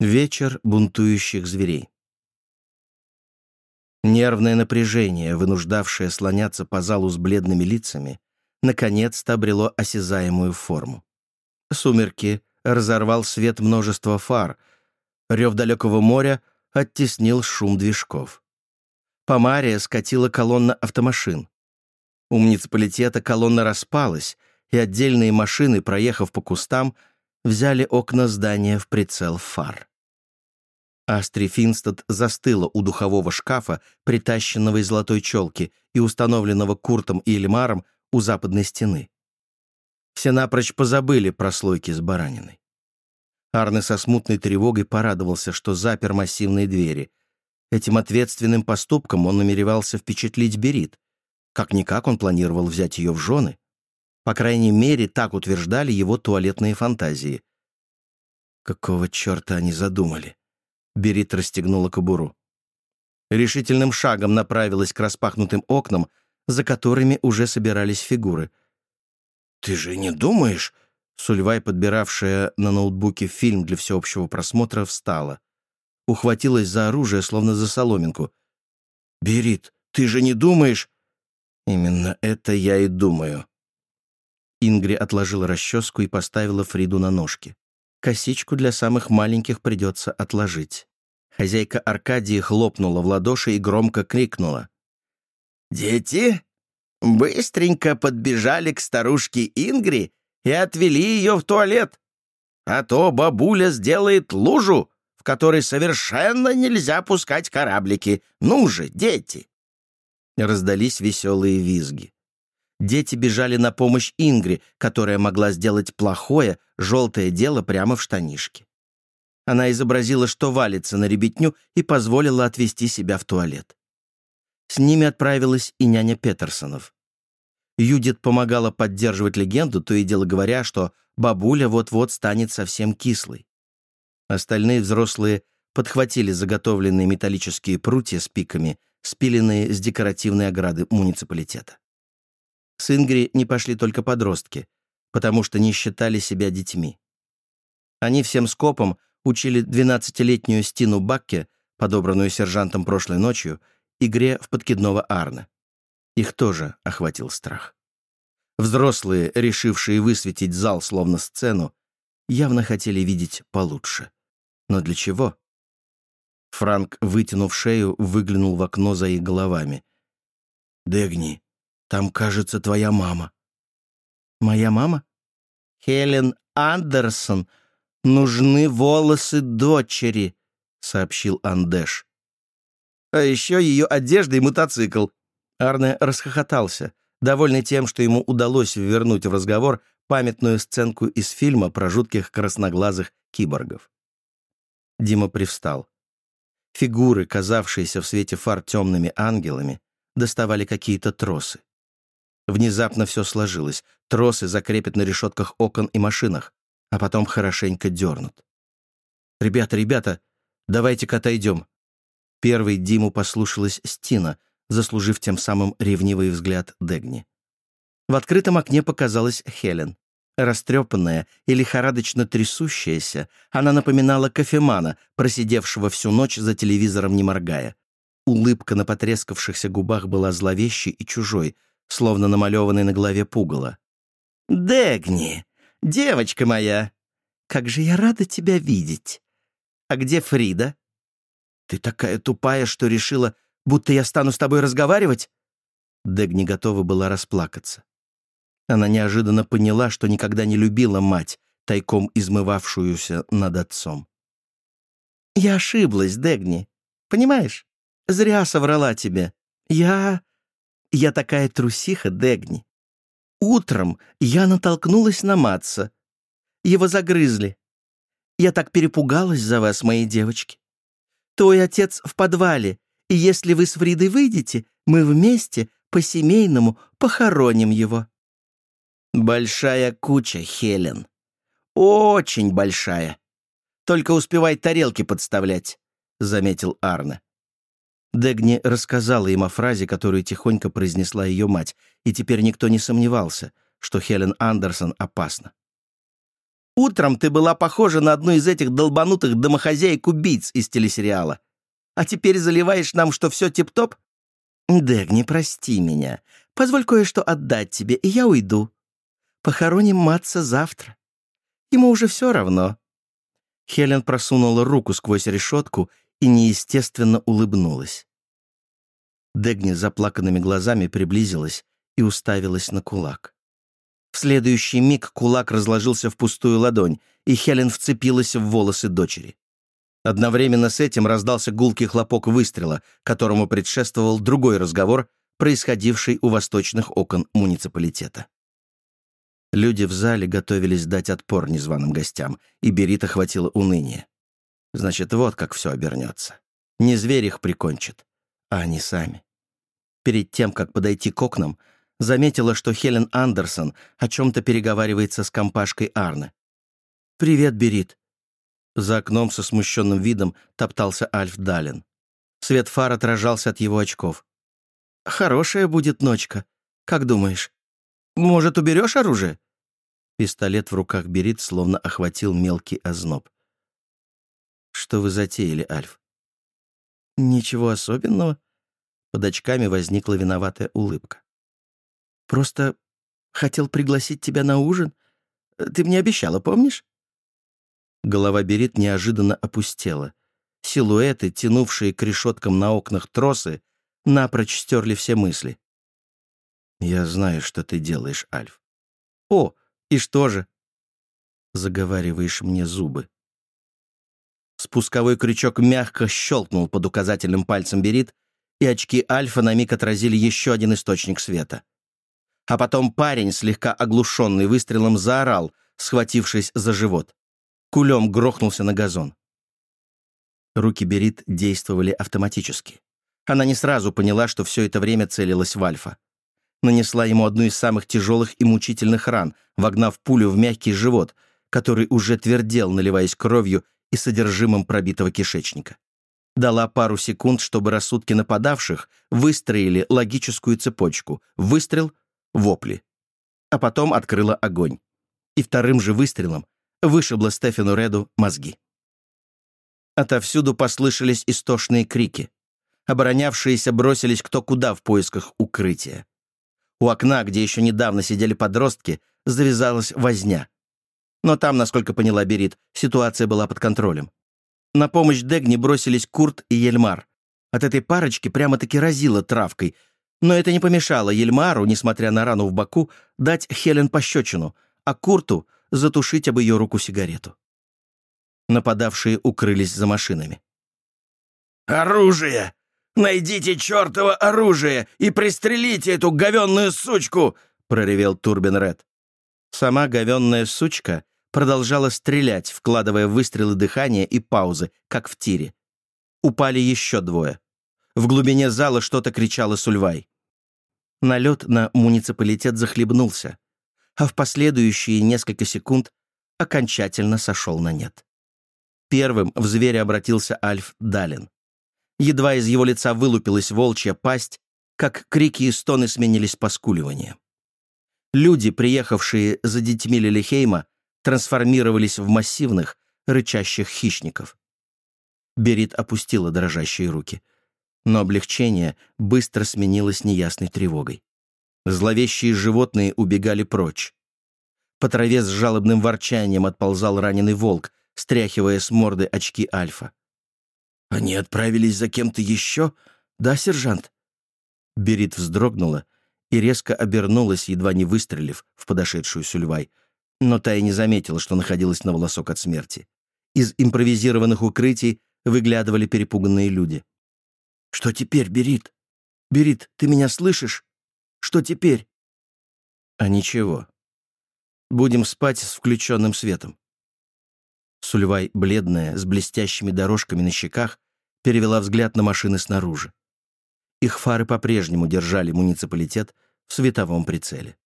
Вечер бунтующих зверей. Нервное напряжение, вынуждавшее слоняться по залу с бледными лицами, наконец-то обрело осязаемую форму. Сумерки разорвал свет множества фар, рев далекого моря оттеснил шум движков. По Мария скатила колонна автомашин. У муниципалитета колонна распалась, и отдельные машины, проехав по кустам, взяли окна здания в прицел фар. Астри Финстед застыла у духового шкафа, притащенного из золотой челки и установленного Куртом и Эльмаром у западной стены. Все напрочь позабыли про слойки с бараниной. Арне со смутной тревогой порадовался, что запер массивные двери. Этим ответственным поступком он намеревался впечатлить Берит. Как-никак он планировал взять ее в жены. По крайней мере, так утверждали его туалетные фантазии. Какого черта они задумали? Берит расстегнула кобуру. Решительным шагом направилась к распахнутым окнам, за которыми уже собирались фигуры. «Ты же не думаешь?» Сульвай, подбиравшая на ноутбуке фильм для всеобщего просмотра, встала. Ухватилась за оружие, словно за соломинку. «Берит, ты же не думаешь?» «Именно это я и думаю». Ингри отложила расческу и поставила Фриду на ножки. Косичку для самых маленьких придется отложить. Хозяйка Аркадии хлопнула в ладоши и громко крикнула. «Дети, быстренько подбежали к старушке Ингри и отвели ее в туалет, а то бабуля сделает лужу, в которой совершенно нельзя пускать кораблики. Ну же, дети!» Раздались веселые визги. Дети бежали на помощь Ингри, которая могла сделать плохое, желтое дело прямо в штанишке. Она изобразила, что валится на ребятню и позволила отвести себя в туалет. С ними отправилась и няня Петерсонов. Юдит помогала поддерживать легенду, то и дело говоря, что бабуля вот-вот станет совсем кислой. Остальные взрослые подхватили заготовленные металлические прутья с пиками, спиленные с декоративной ограды муниципалитета. С Ингри не пошли только подростки, потому что не считали себя детьми. Они всем скопом учили 12-летнюю Стину Бакке, подобранную сержантом прошлой ночью, игре в подкидного Арна. Их тоже охватил страх. Взрослые, решившие высветить зал словно сцену, явно хотели видеть получше. Но для чего? Франк, вытянув шею, выглянул в окно за их головами. «Дегни, там, кажется, твоя мама». «Моя мама?» «Хелен Андерсон. Нужны волосы дочери», — сообщил Андеш. «А еще ее одежда и мотоцикл». Арне расхохотался, довольный тем, что ему удалось вернуть в разговор памятную сценку из фильма про жутких красноглазых киборгов. Дима привстал. Фигуры, казавшиеся в свете фар темными ангелами, доставали какие-то тросы. Внезапно все сложилось. Тросы закрепят на решетках окон и машинах, а потом хорошенько дернут. «Ребята, ребята, давайте-ка отойдем». Первый Диму послушалась Стина, заслужив тем самым ревнивый взгляд Дегни. В открытом окне показалась Хелен. Растрепанная и лихорадочно трясущаяся, она напоминала кофемана, просидевшего всю ночь за телевизором не моргая. Улыбка на потрескавшихся губах была зловещей и чужой — словно намалеванный на голове пугало. «Дегни, девочка моя, как же я рада тебя видеть! А где Фрида?» «Ты такая тупая, что решила, будто я стану с тобой разговаривать?» Дегни готова была расплакаться. Она неожиданно поняла, что никогда не любила мать, тайком измывавшуюся над отцом. «Я ошиблась, Дегни. Понимаешь? Зря соврала тебе. Я... Я такая трусиха, Дегни. Утром я натолкнулась на Матса. Его загрызли. Я так перепугалась за вас, мои девочки. Твой отец в подвале, и если вы с Фридой выйдете, мы вместе, по-семейному, похороним его». «Большая куча, Хелен. Очень большая. Только успевай тарелки подставлять», — заметил Арне. Дегни рассказала им о фразе, которую тихонько произнесла ее мать, и теперь никто не сомневался, что Хелен Андерсон опасна. Утром ты была похожа на одну из этих долбанутых домохозяек-убийц из телесериала. А теперь заливаешь нам, что все тип-топ? Дэгни, прости меня. Позволь кое-что отдать тебе, и я уйду. Похороним Матца завтра. Ему уже все равно». Хелен просунула руку сквозь решетку и неестественно улыбнулась. Дегни заплаканными глазами приблизилась и уставилась на кулак. В следующий миг кулак разложился в пустую ладонь, и Хелен вцепилась в волосы дочери. Одновременно с этим раздался гулкий хлопок выстрела, которому предшествовал другой разговор, происходивший у восточных окон муниципалитета. Люди в зале готовились дать отпор незваным гостям, и Берит охватило уныние. Значит, вот как все обернется. Не зверь их прикончит, а они сами. Перед тем, как подойти к окнам, заметила, что Хелен Андерсон о чем-то переговаривается с компашкой Арны. «Привет, Берит». За окном со смущенным видом топтался Альф Далин. Свет фар отражался от его очков. «Хорошая будет ночка. Как думаешь?» Может, уберешь оружие?» Пистолет в руках Берит словно охватил мелкий озноб. «Что вы затеяли, Альф?» «Ничего особенного». Под очками возникла виноватая улыбка. «Просто хотел пригласить тебя на ужин. Ты мне обещала, помнишь?» Голова Берит неожиданно опустела. Силуэты, тянувшие к решеткам на окнах тросы, напрочь стерли все мысли. «Я знаю, что ты делаешь, Альф». «О, и что же?» Заговариваешь мне зубы. Спусковой крючок мягко щелкнул под указательным пальцем Берит, и очки Альфа на миг отразили еще один источник света. А потом парень, слегка оглушенный выстрелом, заорал, схватившись за живот. Кулем грохнулся на газон. Руки Берит действовали автоматически. Она не сразу поняла, что все это время целилась в Альфа нанесла ему одну из самых тяжелых и мучительных ран, вогнав пулю в мягкий живот, который уже твердел, наливаясь кровью и содержимым пробитого кишечника. Дала пару секунд, чтобы рассудки нападавших выстроили логическую цепочку. Выстрел — вопли. А потом открыла огонь. И вторым же выстрелом вышибла Стефану Реду мозги. Отовсюду послышались истошные крики. Оборонявшиеся бросились кто куда в поисках укрытия. У окна, где еще недавно сидели подростки, завязалась возня. Но там, насколько поняла Берит, ситуация была под контролем. На помощь Дегни бросились Курт и Ельмар. От этой парочки прямо-таки разило травкой, но это не помешало Ельмару, несмотря на рану в боку, дать Хелен пощечину, а Курту затушить об ее руку сигарету. Нападавшие укрылись за машинами. «Оружие!» «Найдите чертово оружие и пристрелите эту говенную сучку!» — проревел Турбин Ред. Сама говенная сучка продолжала стрелять, вкладывая выстрелы дыхания и паузы, как в тире. Упали еще двое. В глубине зала что-то кричала Сульвай. Налет на муниципалитет захлебнулся, а в последующие несколько секунд окончательно сошел на нет. Первым в зверя обратился Альф Далин. Едва из его лица вылупилась волчья пасть, как крики и стоны сменились поскуливанием. Люди, приехавшие за детьми Лилихейма, трансформировались в массивных, рычащих хищников. Берит опустила дрожащие руки. Но облегчение быстро сменилось неясной тревогой. Зловещие животные убегали прочь. По траве с жалобным ворчанием отползал раненый волк, стряхивая с морды очки Альфа. «Они отправились за кем-то еще? Да, сержант?» Берит вздрогнула и резко обернулась, едва не выстрелив в подошедшую Сюльвай, но та и не заметила, что находилась на волосок от смерти. Из импровизированных укрытий выглядывали перепуганные люди. «Что теперь, Берит? Берит, ты меня слышишь? Что теперь?» «А ничего. Будем спать с включенным светом. Сульвай, бледная, с блестящими дорожками на щеках, перевела взгляд на машины снаружи. Их фары по-прежнему держали муниципалитет в световом прицеле.